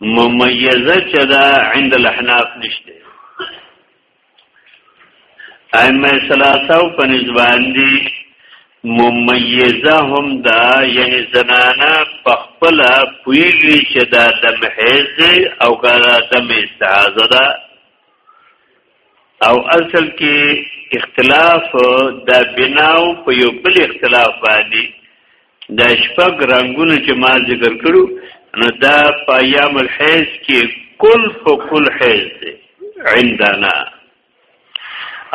ممیزه چې دا عند الاحناف نشته ائمه ثلاثه په نسبان دي ممیزه هم دا یعنی زنانا په خپل پویږي چې دا دم حیز او کدا دم استعاذه ده او اصل کې اختلاف دا بناو په یو بل اختلاف باندې دا شپږ رنگونه چې ما ذکر کړو نو دا په ایام الحیض کې کل په کل حیض دی عندنا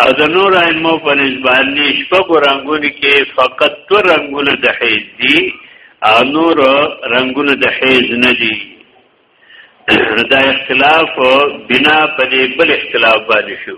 او د نور ائمه په نسبت نه شپږ رنگونه کې فقط تو رنگونه د حیض دي او نور رنگونه د حیض نه دي دا اختلاف بنا په دې بل اختلاف باندې شو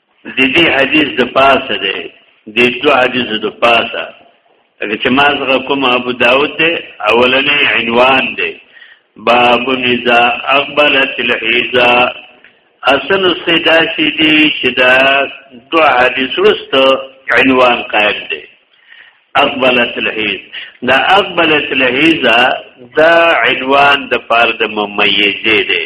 د دې حدیث د پاسه دی د دوه حدیثو د پاسه اګه چې ما زغه کوم ابو داود دی اولنې عنوان دی باب نزا اقبلت الحیزا اصل سیدا سی دی چې دا دوه حدیث وروسته عنوان قائم دی اقبلت الحیز دا اقبلت الحیزا دا عنوان د پاره د ممیزه دی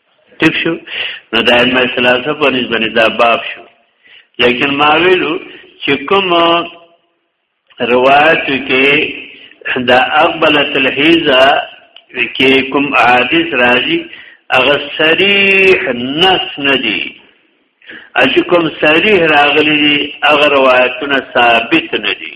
ټیک شو نو د علم ثلاثه په نسبت دا باب شو لیکن ما ویلو چې کوم روایت کې دا اقبلت الحیزه کې کوم حدیث راځي هغه صریح نص نه دي چې کوم صریح راغلي دي هغه روایتونه ثابت نه دي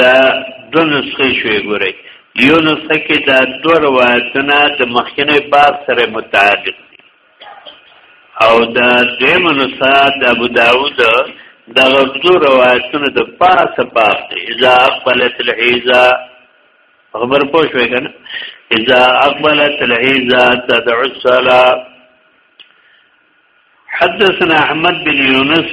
دا دو نسخه شوی ګورئ یو نسخه کې دا دو روایتونه د مخکنی باب سره متعلق دي او دا دویمه نسخه د ابو داود دا دو روایتونه د پاسه باب دي اذا اقبلت الحیزه خبر پوه شوې کنه اذا اقبلت العزا تدعو الصلاه حدثنا احمد بن يونس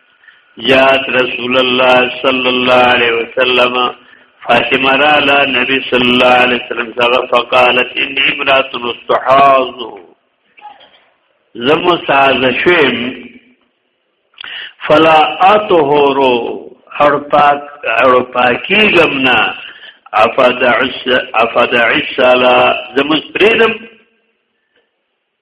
جاءت رسول الله صلی الله علیه وسلم فاطمه را لا نبی صلی الله علیه وسلم څنګه فقالت ان امرات مستحاض زمو ساز شوم فلا اطهرو هر پاک هر پاکی غمنا افدع افدع الصلاه زمو پریدم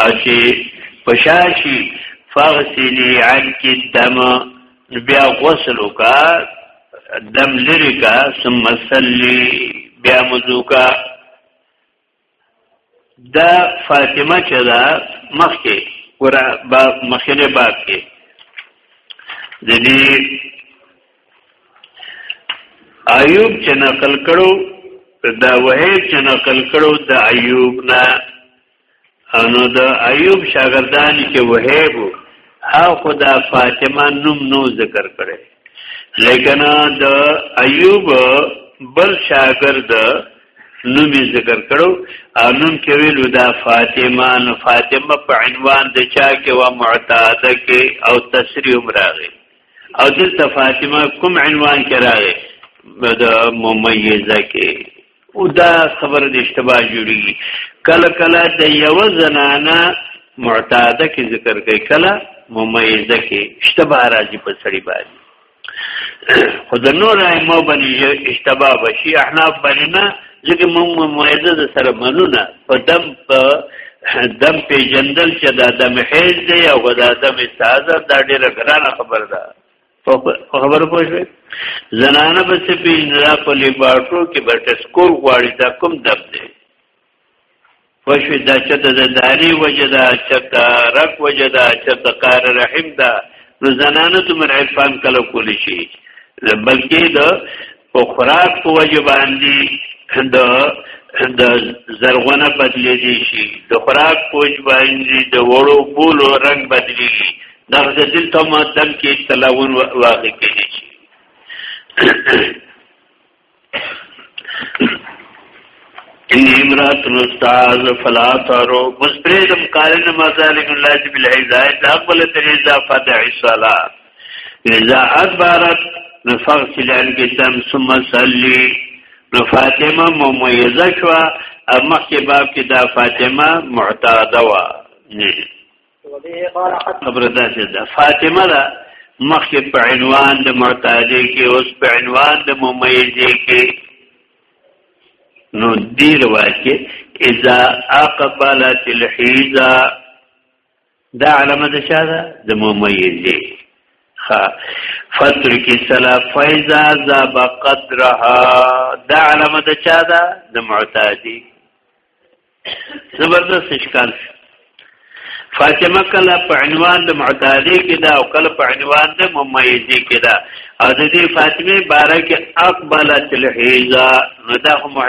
او چې پشاشي فغسلی عنک الدم بیا غسل وکا دم لری کا ثم صلی بیا مزو کا دا فاطمه چې دا مخکې ور با مخینه باب کې د دې ایوب چې نقل کړو دا وه چې نقل کړو د ایوب نه انو د ایوب شاګردان کې وهیب او خدا فاطمه نوم نو ذکر کړي لیکن د ایوب بل شاګرد نوم ذکر کړو انم کې ویلو دا فاطمه نو فاطمه په عنوان د چا کې وا معتاده کې او تسری عمرغه او دلته فاطمه کوم عنوان کې راغی د ممیزه کې او دا خبره د اشتباه جوړیږي کله کله د یو زنانه معتاده کې ذکر کوي کله ممیزه کې اشتباه راځي په سړي باندې خو د نور ائمه باندې اشتباه بشي احناف باندې نه ځکه موږ ممیزه د سره منونه په دم په دم په جندل چې د دم حیز دی او د دم استاذ دا ډیره ګرانه خبره ده په خبره پوه شوي زنانه به څه پېژني دا په لیبارټو کې به ټسکول غواړي دا کوم دب دی پوه شوي دا چېرته د داري وجه ده چېرته رک وجه ده چېرته قار رحیم ده نو زنانه دومره عرفان کله کولی شي بلکې د په خوراک په وجه باندې د د زرغونه بدلی دي شي د خوراک پوج باندې د وړو بولو رنگ بدلیږي د غزل ته مدم کې تلاون واقع کېږي شي ان امرات الاستاذ فلا ترو مستريدم قال ان ما ذلك لازم الهدايه اقبل تريزا فدع الصلاه اذا ادبرت نفغسل الجسم ثم صلي نو فاطمه ممیزه شو مخکې باب کې دا فاطمه معتاده و خبره دا چې دا فاطمه دا مخکې په عنوان د معتاده کې اوس په عنوان د ممیزه کې نو دی روایت کې اذا اقبلت الحیزه دا علامه د شاه ده د ممیزه ها فتر کی سلا فیضا ذا بقدرها دا علامه د چا ده د معتادی زبردست اشکال فاطمه کله په عنوان د معتادی کې دا او کله په عنوان د ممیزه کې دا او د دې فاطمه باره کې اقبلت الحیزا نو دا هم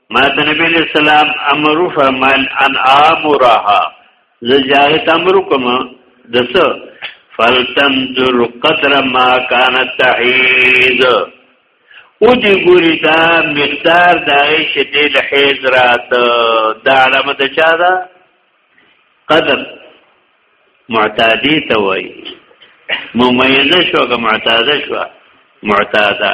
ما ته نبی علیہ السلام امر فرمایل ان امرها زه جاغه تمر کوم دس فلتنظر قدر ما كانت تحيز او دی ګوري دا مقدار د عائشه د لحیز رات دا علامه د چا ده قدر معتادی ته وای ممیزه شو که معتاده شو معتاده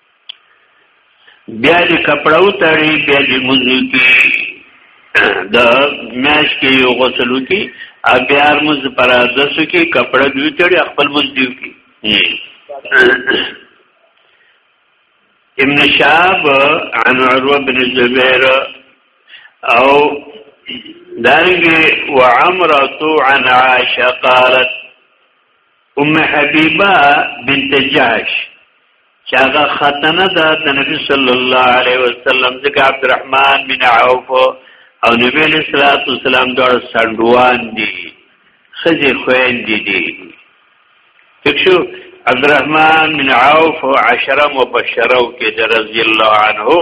بیا دې کپړه وتړي بیا دې منځو کې د میاش کې یو غسل وکي او بیا موږ پر دسو کې کپړه دی وتړي خپل موږ دی وکي ابن شاب عن عروه بن زبیر او دارنګ وعمرته عن عائشه قالت ام حبیبه بنت جاش چې هغه ختنه ده د نبی صلی الله علیه وسلم ځکه عبدالرحمن بن عوف او نبی علیہ الصلوۃ والسلام دور سندوان دي خزي خوین دي دي تکشو عبدالرحمن بن عوف عشره مبشره کې رضی الله عنه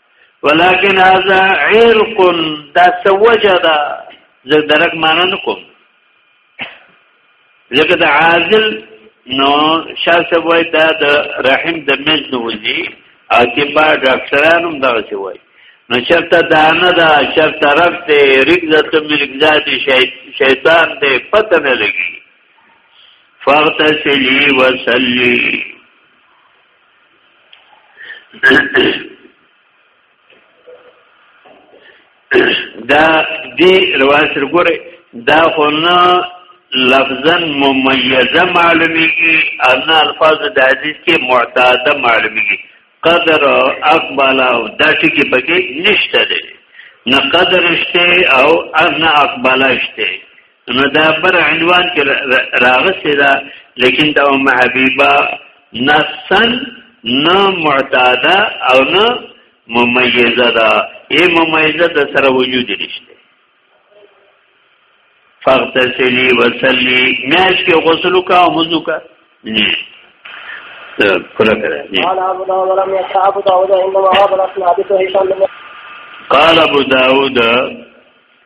ولكن هذا عرق دا سوجه دا زه درک معنا نکوم لکه د عازل نو شاسه وای دا د رحم د مز نو وځي او کې با ډاکټرانو هم دا څه وای نو چرته دانه دا چرته رب ته رګزت مرګزاد شیطان دې پته نه لګي فغتسلی وسلی دا دی روایت سره ګوره دا خو نه لفظا ممیزه معلومیږي ان الفاظ د حدیث کې معتاده معلومیږي قدر اقبال او دا ټکی پکې نشته دی نه قدر شته او نه اقبال شته نو دا بر عنوان کې راغسته دا لیکن دا ام حبیبه نفسا نه معتاده او نه ممیزه ده ای ممیزه ده سره وجود نشته فاغتسلی وسلی میاش کې غسل وکا او مزو کا نه کله کړه قال ابو داود ولم يصحاب داود انما هذا الاسناد حديث هشام قال ابو داود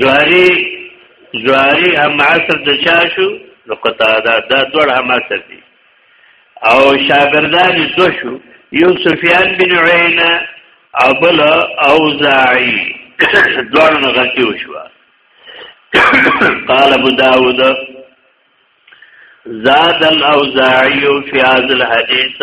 جواری جواری هم عصر د چا شو نو قطاده دا دوړ هم عصر دي او شاګردان دو شو یو سفیان بن عینه او بل اوزاعی دوړ نه غلطي وشو قال ابو داود زاد الاوزاعی فی هذا الحديث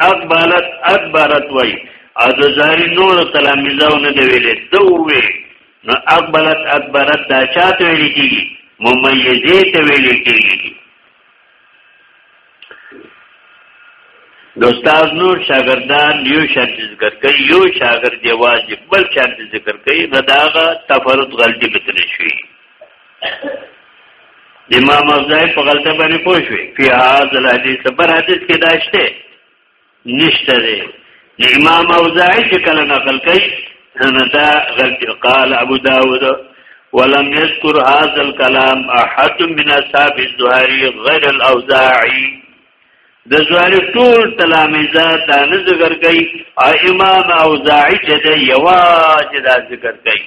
اقبالت اقبالت وای او د زهري نور تلاميذو نه دی ویلې دوه نو اقبالت اقبالت دا چاته ویل کیږي ممیزه ته ویل کیږي د استاد نور شاګردان یو شرط ذکر کوي یو شاګرد یوازې بل شرط ذکر کوي نه داغه تفرد غلطي بتل شي امام افزای په غلطه باندې پوه شوې په هاذ الحدیث پر حدیث کې داشته نشته دی امام افزای چې کله نقل کوي نه دا غلطي قال ابو داود ولم يذكر هذا الكلام احد من اصحاب الزهري غير الاوزاعي د زواری ټول تلامیزه دا نه ذکر کوي او امام اوزاعی چې د یواز دا ذکر کوي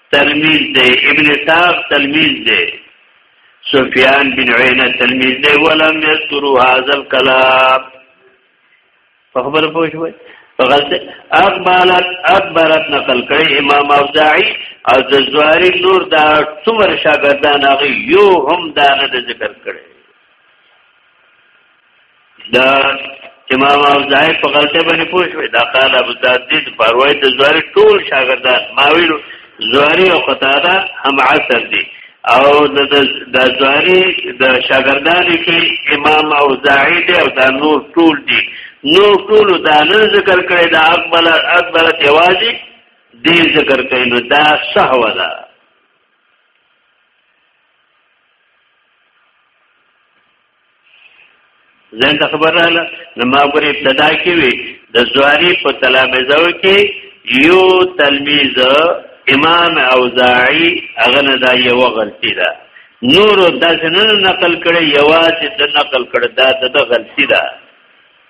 تلمیذ دی ابن صاحب تلمیذ دی سفیان بن عینه تلمیذ دی ولم یذکروا هذا الكلام په خبره پوه شوئ غلطه اقبالت اکبرت نقل کړي امام اوزاعي او د زواري نور دا څومره شاګردان هغه یو هم دا نه ذکر کړي دا امام اوزای په غلطه باندې پوه شو دا قال ابو تعدید پروايي د زواري ټول شاګردان ما ویلو زواري او قطاده هم عصر دي او د د زواري د شاګردانو کې امام اوزاعي دی او دا نور ټول دي نور ټول دا نه ذکر کړي دا اکبر اکبر تیوازي دې ذکر کړي نو دا سهو ده زین ته خبر رااله نو ما ګور ابتدا کې وی د زواری په تلامذو کې یو تلمیذ امام اوزاعی هغه نه دا یو غلطی ده نور داسې نه نقل کړي یوازې د نقل کړي دا د غلطی ده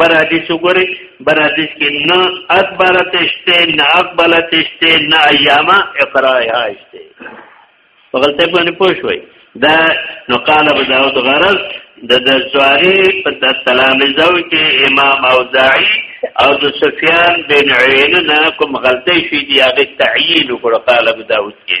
بر حدیث وګورئ بر حدیث کې نه اکبر تشته نه اقبل تشته نه ایاما اقرا هاشته په غلطه باندې پوه شوي دا نو قال ابو داود غرض د د زواری په د تلامذو کې امام اوزاعی او د سفیان بن عیننا کوم غلطی شوی دی هغه تعیین وکړ قال ابو داود کې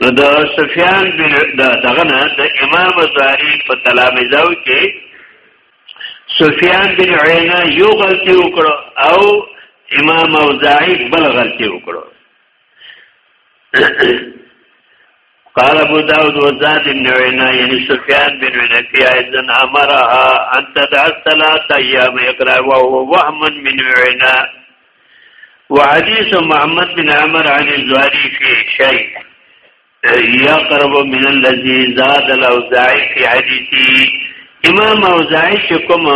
نو د سفیان بن دغه نه د امام زهری په تلامذو کې سفیان بن عینه یو غلطي وکړو او امام اوزاعی بل غلطي وکړو قال ابو داود وزاد بن عینه یعنی سفیان بن عینه فی ایزن امرها ان تدع الصلاه ایام اقرا وهو وهم من عینه وحديث محمد بن عمر عن الزهري في شيء يقرب من الذي زاد الاوزاعي في حديثي امام اوزاعي چې کوم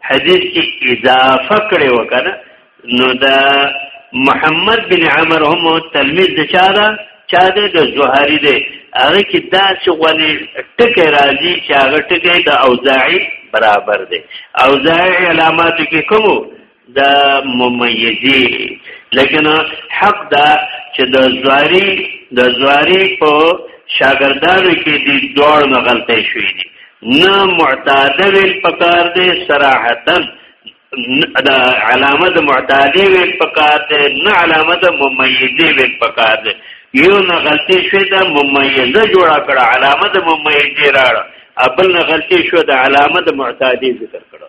حدیث کې اضافه کړي وکړه نو دا محمد بن عمر هم تلميذ د چا ده چا ده د زهري ده هغه کې دا چې غوړي ټکه راځي چې هغه ټکه د اوزاعي برابر ده اوزاعي علامات کې کومو د ممیزی لیکن حق دا چې د زواری د زواری په شاګردانو کې دي دوړ نه غلطه شوې دي نه معتاده ویل پکار دي صراحتا دا علامه د معتاده ویل پکار دي نه علامه د ممیزی ویل پکار دي یو نه غلطي شوې ده ممیزه جوړه کړه علامه د ممیزی راړه ابل نه غلطي شو د علامه د معتاده ذکر کړه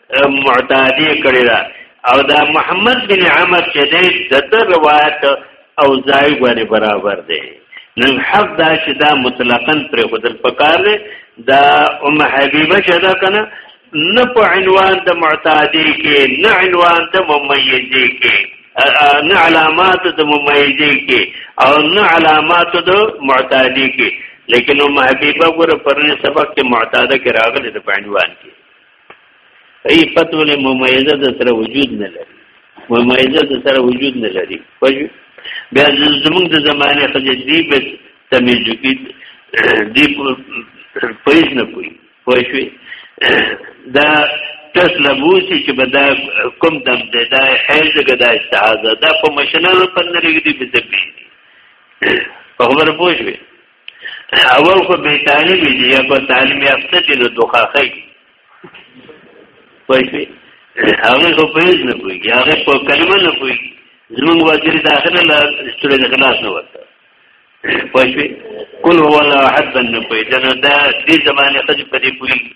معتادی کړی دا او دا محمد بن عمر چې دی د د روایت او ځای باندې برابر دی نن حق دا چې دا مطلقاً پر خودل پکار دی دا ام حبیبه چې دا کنه نه په عنوان د معتادی کې نه عنوان د ممیزی کې نه علامات د ممیزی کې او نه علامات د معتادی کې لیکن ام حبیبه ګره پرنه سبق کې معتاده کې راغلي د عنوان کې ای پتول ممیزه د سره وجود نه لري ممیزه د سره وجود نه لري بیا زمونږ د زمانه خځې دی به تمیزو کې دی پویس نه پوي پوه شوې دا تس لبوسی چې به دا کوم دم دی دا حیض که دا استعاذه دا په مشنانو پر نه لګي دي په خبره پوه شوې اول خو به طالب دي یا په تعلیم یافته دي نو دوخه کوي پېښې هغه خو په یز نه کوي هغه په کلمه نه کوي زمونږ وزیر داخله لا ستوري د خلاص نه ورته پښې کول هو الله حد نه کوي دا د دې زمانه خځه په دې کوي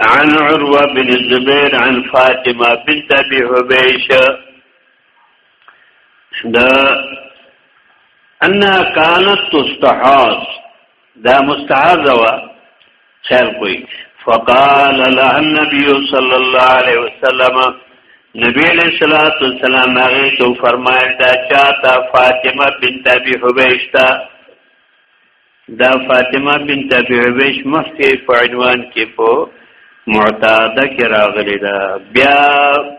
عن عروه بن الزبير عن فاطمه بنت ابي حبيش دا انها كانت تستحاض دا مستحاض وا خیر کوئی فقال لها النبي صلى الله عليه وسلم نبی علیہ الصلوۃ والسلام هغه تو فرمایل دا چاته فاطمه بنت ابي حبیش تا دا فاطمه بنت ابي عبيش مخکې په عنوان کې په معتاده کې راغلي ده بیا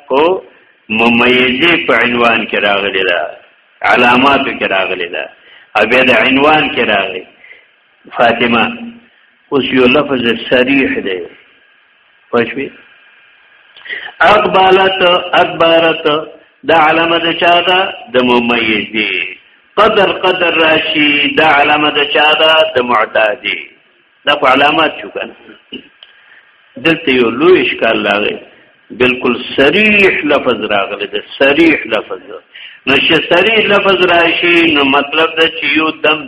په ممیزه په عنوان کې راغلي ده علاماتو کې راغلي ده او بیا د عنوان کې راغلي فاطمه اوس یو لفظ صریح دی پښوی اقبالت اکبرت دا علامه د چا ده د ممیز دی قدر قدر راشي دا علامه د چا ده د معتادی دا په علامات شو کنه دلته یو لوی اشکال لاغی بالکل صریح لفظ راغلی د صریح لفظ نو چې صریح لفظ راشي نو مطلب دا چې یو دم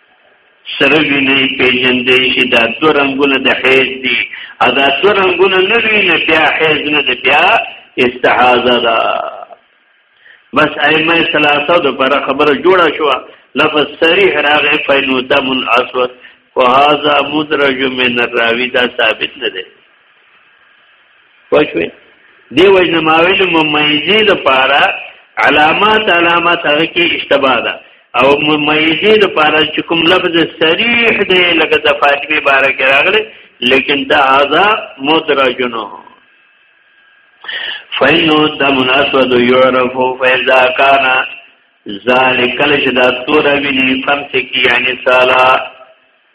سره ویني پیژندې شي دا دو رنگونه د حیض دي ادا دو رنگونه نه ویني بیا حیض نه دی بیا استحاضه ده بس ائمه ثلاثه د پر خبره جوړه شو لفظ صریح راغی فینو دم الاسود وهذا مدرج من الراوی دا ثابت نه دی پښوی دی وجنه ماویل ممیزی لپاره علامات علامات هغه کې اشتباه ده او ممیزی لپاره چې کوم لفظ صریح دی لکه د فاطمی باره کې راغلی لیکن دا هذا مدرجنو فینو د مناسبت یعرف فاذا کان ذالک لشدا سوره بنی فمسکی یعنی سالا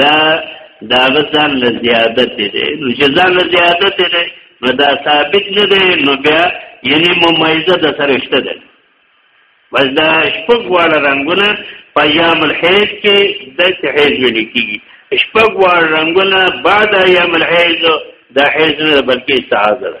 دا دا غزان له زیادت دی نو چې ځان له زیادت دی نو دا ثابت نه دی نو بیا یعنی ممیزه د سره شته ده بس دا شپږ واړه رنگونه په ایام الحیض کې د حیض ویل کیږي شپږ واړه رنگونه بعد ایام الحیض د حیض نه بلکې استعاذه ده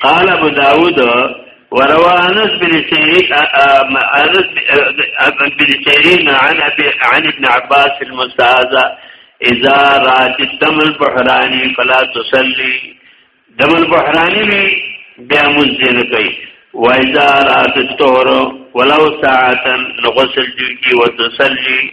قال أبو داود وروى أنس بن سيرين أنس بن سيرين عن أبي عن ابن عباس المستعاذة إذا رأت الدم البحراني فلا تصلي دم البحراني بیا مونږ نه کوي وإذا رات الطهر ولو ساعة نغسل جوكي وتصلي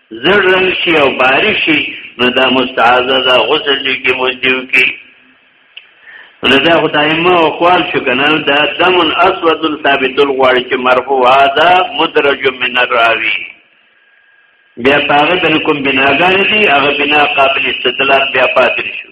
زړ رنگ شي او باري شي نو دا مستعاذه دا غسل دي کې موجو کې نو دا خدای ما او خپل شو کنه دا دم اسود ثابت الغوار چې مرفوع هذا مدرج من الراوی بیا پاغه د کوم بناګان دي هغه بنا قابل استدلال بیا پاتې شو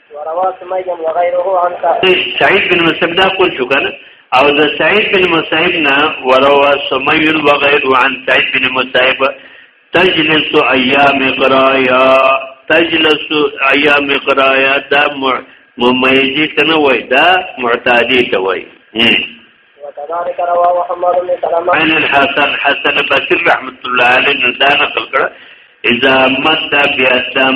ورواه سميد وغيره عنك سعيد بن مسعود دا قول شو کنه او د سعيد بن مسعود نه ورواه سميد وغيره عن سعيد بن مسعود تجلس ايام قرايا تجلس ايام قرايا دا مميزي کنه وای دا معتادي ته وای وكذلك رواه محمد بن سلمة عن الحسن حسن بصري رحمه الله عليه دا نقل کړه اذا مد بيدم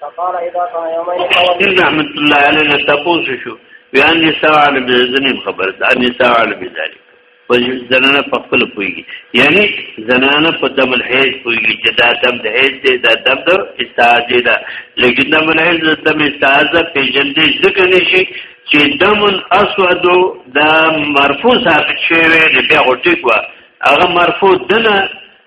فقال اذا كان يومين فوالله رحمت الله عليه تپوس شو بیان نساء علی بذنب خبر ده نساء علی بذلک په زنانه په خپل پويږي یعنی زنانه په دم الحیض پويږي چې دا دم د حیض دی دا دم د استاجه ده لیکن دم الحیض د دم استاجه پیژندې ځکه نشي چې دم اسود د مرفوع ثابت شوی دی بیا غټیک وا هغه مرفوع دنه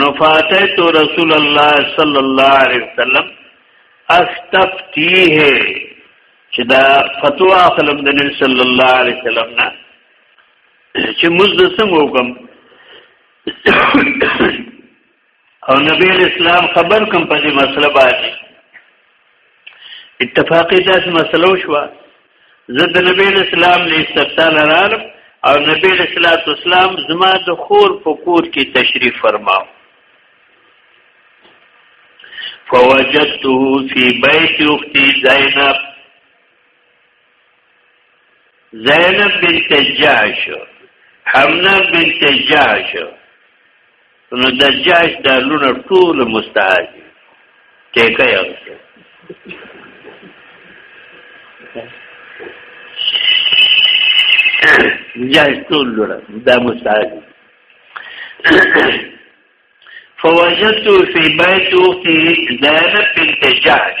نو فاتیت رسول الله صلی الله علیه وسلم استفتیه چې دا فتوا اخلم د نبی صلی الله علیه وسلم نه چې موږ د څنګه وکم او نبی اسلام خبر کوم په دې مسله باندې اتفاقی داسې مسله وشوه زه د نبی اسلام له استفتاء لرالم او نبی اسلام اسلام زما د خور په کور کې تشریف فرماو فوجدته فی بیت اختی زینب زینب بنت جاش حمنا بنت جاش نو د جاش د لونه ټول مستعد ټیکه یو جاش ټول لونه دا مستعد فوجدت في بيت اختي زينب بنت جاش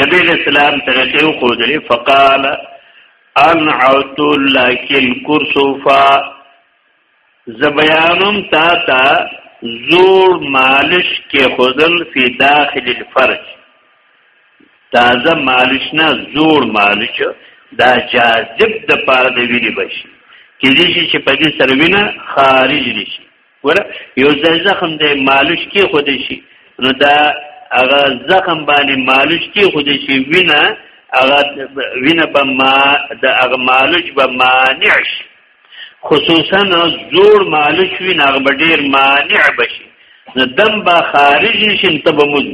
نبی علیہ السلام طریقې وخودلې فقال انعت لك الكرسوفا زبیانم تا تا زور مالش کې خودل فی داخل الفرج تازه مالش نه زور مالش دا جاذب د پاره د ویلي بشي کې دې چې په دې سره وینه خارج نشي ور یو ځل زخم دی مالش کې خود شي نو دا هغه زخم باندې مالش کې خود شي وینا هغه وینا به ما د هغه مالش به مانع شي خصوصا زور مالش وینا هغه ډیر مانع بشي نو دم با خارج نشین ته به موږ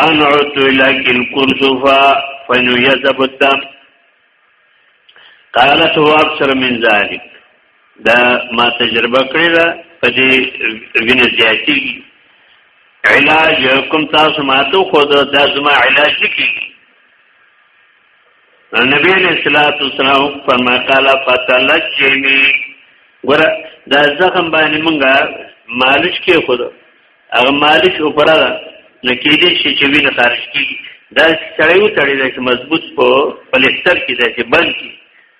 ان عتلک الکرسفا فنو یذب الدم قالت هو اکثر من ذلك دا ما تجربه کړی دا په دې وینې زیاتی علاج کوم تاسو ماته خو دا زما علاج نکي نبی علیہ الصلوۃ والسلام فرما قال فتلجنی ګور دا زخم باندې مونږه مالش کې خود هغه مالش اوپره ده نو کېدې شي چې وینه خارج کېږي دا سړی وتړی دی چې مضبوط په پلیستر کې دی چې بند کړي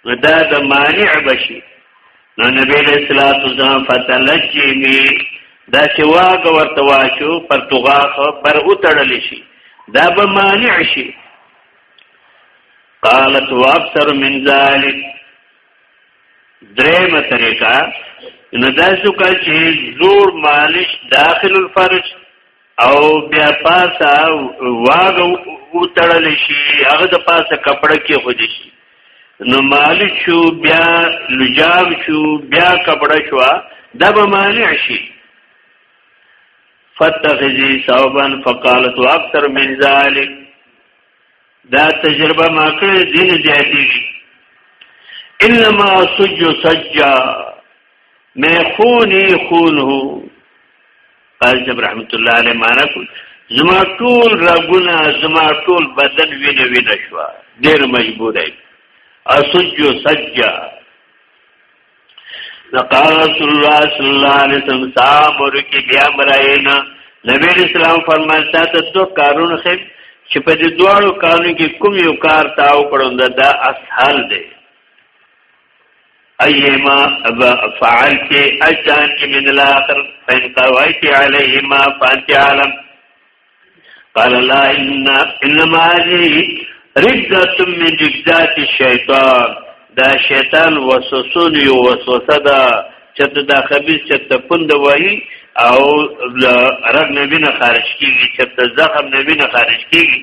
نو دا د مانع بشي نو نبی علیہ الصلوۃ والسلام فتلجمی دا چې واګ ورته واچو پر توغاخ پر وتړل شي دا به مانع شي قالت واكثر من ذلك درېمه طریقه نو دا څه کوي چې زور مالش داخل الفرج او بیا پاسه واغ او تړل شي هغه د پاسه کپړه کې خو دي شي نو مالش شو بیا لجام شو بیا کپړه شو دا به مانع شي فتخذي صوبا فقالت اكثر من ذلك دا تجربه ما کړې دین زیاتېږي انما سج سجا میں خونی خون ہو قاضی صاحب رحمت الله علیه معنا کو زما ټول رګونه زما ټول بدن وینه وینه شو ډیر مجبور یم اسجو سجا نقال رسول الله صلی الله علیه وسلم صاحب ورکی بیا براینا نبی اسلام فرمایل تاسو دو کارون خیم چې په دې دواړو کارونو کې کوم یو کار تاو کړو دا اسهل دی ایما فعلت اجان من الاخر فان قویت علیهما فانت عالم قال لا ان انما رجدت من رجدات الشیطان دا شیطان وسوسون یو وسوسه ده چې دا خبيث چې ته پوند وایي او رګ نه وینه خارج کیږي چې ته زخم نه وینه خارج کیږي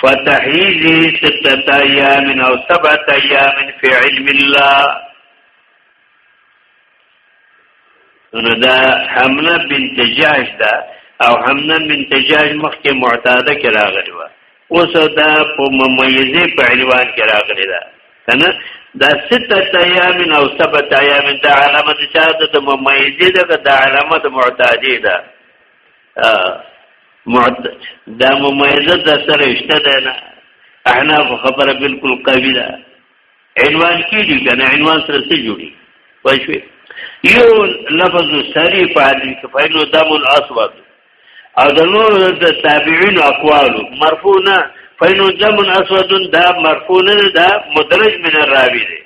فتحیزی ستت ایام او سبت ایام فی علم الله نو دا حمله بنت جاش دا او حمله بنت جاش مخکې معتاده کې راغلی و اوس دا په ممیزه په عنوان کې راغلی دا کنه دا سته ایام او سبت ایام دا علامت شاده د ممیزه دا د علامت معتاده دا معت دا ممیزه د سره اشته ده نه احنا خبره بالکل قوی ده عنوان کیږي کنه عنوان سره څه جوړي وای شو یو لفظ سری په حدیث کې فینو دم الاسود او د نور د تابعین اقوال مرفوع نه فینو دم الاسود دا مرفوع نه دا مدرج من الراوی دی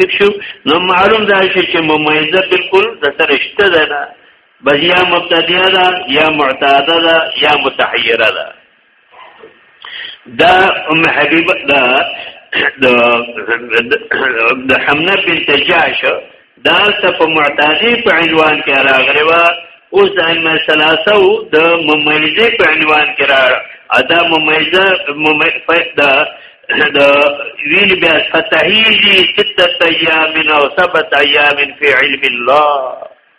ٹھیک شو نو معلوم دا شي چې ممیزه بالکل د سره شته ده نه بس یا مبتدیه ده یا معتاده ده یا متحیره ده دا ام حبیبه دا د حمنه بنت جاش دا ته په معتادی په عنوان کې راغلی و اوس د ائمه ثلاثه د ممیزه په عنوان کې را ادا ممیزه ممیزه د ویل بیا فتحیلی ستت ایامن او سبت ایامن فی علم الله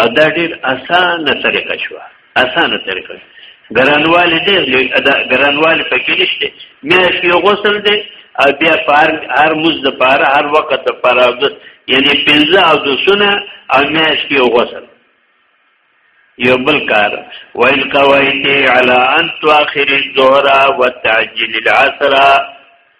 او دا ډیر اسانه طریقه شو اسانه طریقه ګرانوال ډیر لوی ادا ګرانوال پکې نشته مې شي غسل دی او بیا پار هر مز د پار هر وخت د پار یعنی پنځه او د سنه او مې شي غسل یو بل کار ویل قوایتی علی ان تواخر الظهر وتعجل العصر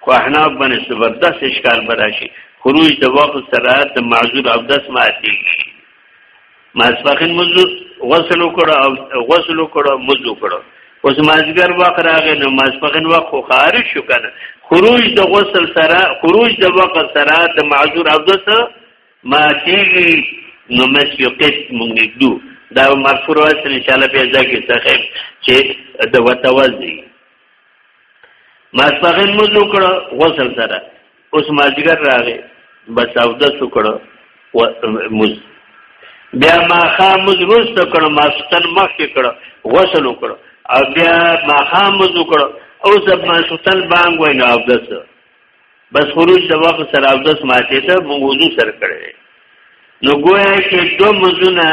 خو احناف باندې زبردست اشکال براشي خروج د وقت سره د معذور او دس ماتي ماسفخین مزو غسل وکړه او غسل وکړه مزو وکړه اوس مازګر وخت راغی نو ماسفخین وخت خو خارج شو کنه خروج د غسل سره خروج د وقت سره د معذور او دس ماتي نو مس یو قسط مونږ نګدو دا مرفوع راځي ان شاء الله بیا ځکه څخه چې د وتوځي ماسپغین موز وکړه غسل سره اوس مازیګر راغی بس او د سکړه و موز بیا ما خام موز روست کړه ما ستن مخ کړه غسل وکړه او بیا ما خام موز وکړه او زب ما ستن بانګ وای نه او دسه بس خروج د وخت سره او داس ماته ته موضوع سر کړي نو ګویا کې دو مزونه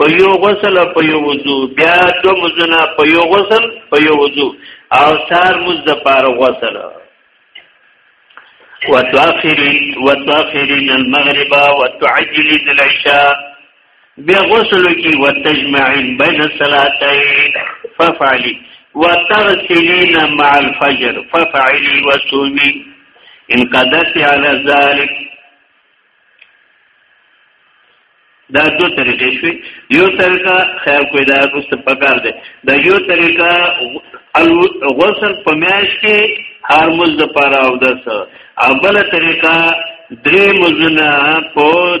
په یو غسل په یو وضو بیا دو مزونه په یو غسل په یو وضو او سار مز د پار غسل وتؤخرين وتؤخرين المغرب وتعجلين العشاء بیا غسل کی وتجمعن بین الصلاتین ففعلی وتغسلین مع الفجر ففعلی وصومی ان قدرت علی ذلک دا دو طریقې شوي یو طریقه خیر کوی دا رست پکار دی دا یو طریقه غسل په میاش کې هر مز د پاره او دس او بل طریقه درې مزونه په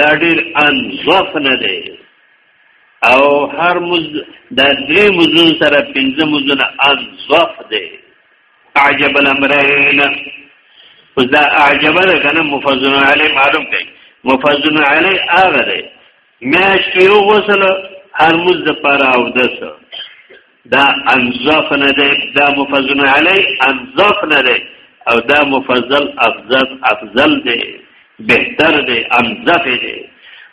دا ډیر انظف نه دی او هر مز دا درې مزون سره پنځه مزونه انظف دی عجب الامرین اوس دا عجب ده کنه مفضل علی معلوم کړي مفضل علی هغه دی میاش کې یو غسل هر مز د پر او دسه دا انظف نه دی دا مفضل علی انظف نه دی او دا مفضل افضل افضل دی بهتر دی انظف دی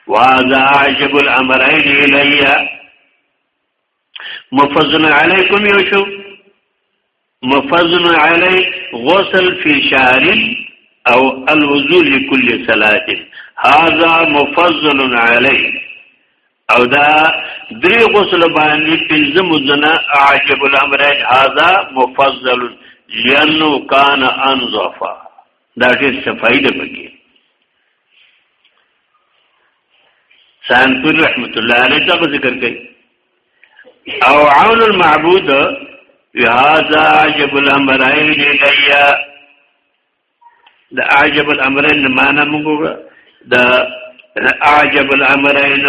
واذا عجب الامرين الي مفضل علیکم یو شو مفضل علی غسل فی شهر او الوضو لكل صلاه هذا مفضل علی او دا درې غسل باندې پنځه مزنه عجب الامر هذا مفضل لانه کان انظفا دا ډېر صفائی ده پکې سانپور رحمت الله علیه دا ذکر کوي او عون المعبود بهذا عجب الامرين إليا دا عجب الامرين معنا موږ دا عجب الامرين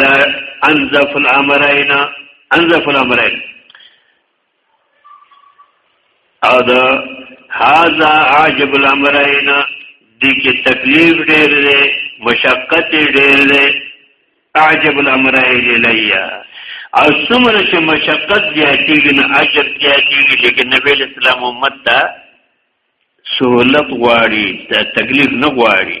دا انزف الامرين انزف الامرين او دا هاذا عجب الامرین دې کې تکلیف ډېر دی مشقت ډېر دی عجب الامرین الیا او څومره چې مشقت زیاتېږي نه اجر زیاتېږي لیکن نبی اسلام امت ته سهولت غواړي ته تکلیف نه غواړي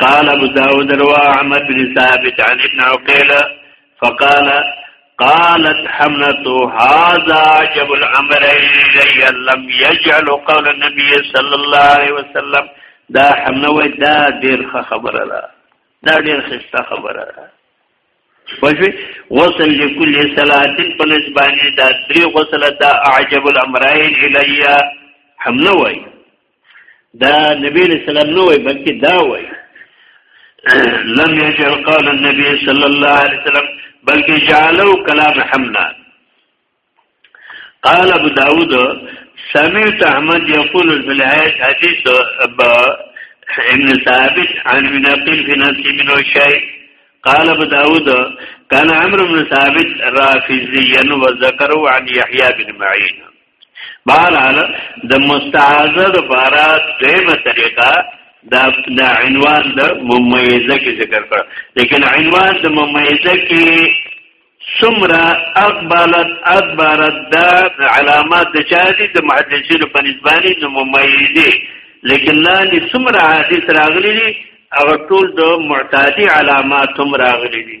قال ابو داود روى عمر بن ثابت عن ابن عقيل فقال قالت حملة هذا عجب الأمرين لم يجعل قول النبي صلى الله عليه وسلم دا حمله وای دا ډیر ښه خبره ده دا ډیر ښه خبره ده پښې غسل لكل صلاه په نسبانه دا درې غسل دا عجب الامرين الیا حمله وای دا نبی صلی الله علیه وای بلکې دا وای لم يجعل قول النبي صلى الله عليه وسلم بلکې جعلوا كلام حمنا قال ابو داود سمعت احمد يقول في الحديث حديث ابن ثابت عن منقل في نفسه منه شيء قال ابو داود كان عمرو بن ثابت رافضيا وذكروا عن يحيى بن معين بهرحال د مستعاذه د بارا دیمه طریقه دا د عنوان د ممیزه کې ذکر کړ لیکن عنوان د ممیزه کې سمرا اقبلت ادبرت دا علامات د چا دي د محدثینو په نسبانه د ممیزه لیکن لاندې سمرا حدیث راغلي دي او ټول د معتادی علامات هم راغلي دي